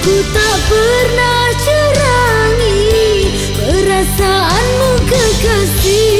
Ku tak pernah curangi Perasaanmu kekasih.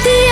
The.